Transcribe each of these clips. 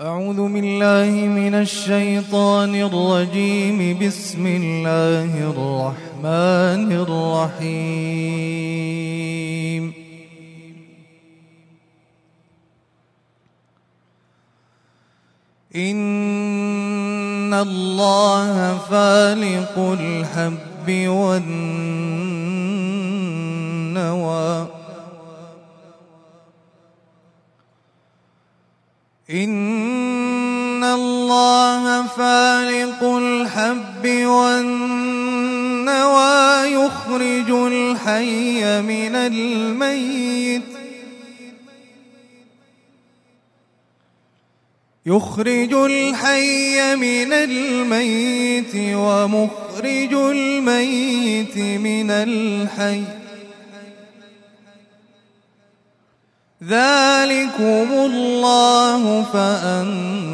أعوذ بالله من الشيطان الرجيم. بسم الله الرحمن الرحيم. إن الله فالق الحب والنوى. إن الله فالق الحب والنوى يخرج الحي من الميت يخرج الحي من الميت ومخرج الميت من الحي ذلكم الله فأنتم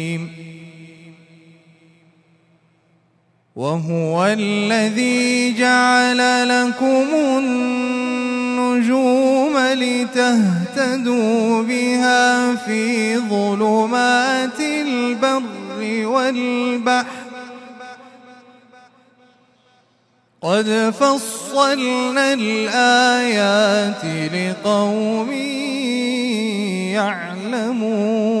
وهو الذي جعل لكم النجوم لتهتدوا بها في ظلمات البر والبحر. قد فصلنا الآيات لقوم يعلمون.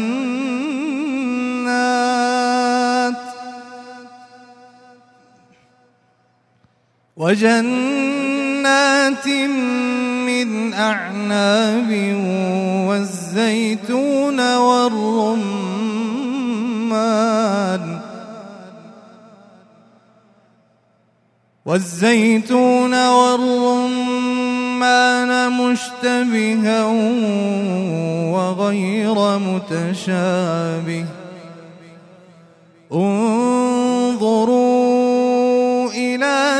وجنات من أعناب والزيتون والرمان والزيتون والرمان مشتبها وغير متشابه انظروا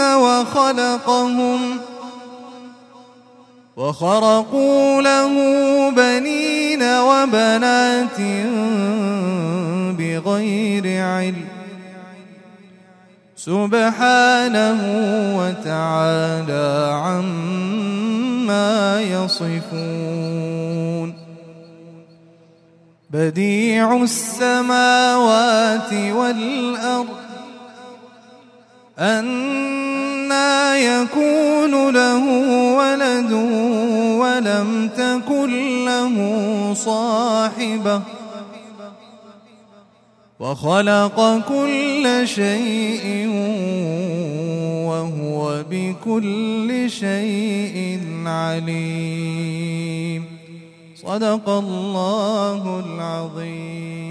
وخلقهم وخرقوا له بنين وبنات بغير علم سبحانه وتعالى عما يصفون بديع السماوات والأرض أن يكون له ولد ولم تكن له صاحبة وخلق كل شيء وهو بكل شيء عليم. صدق الله العظيم.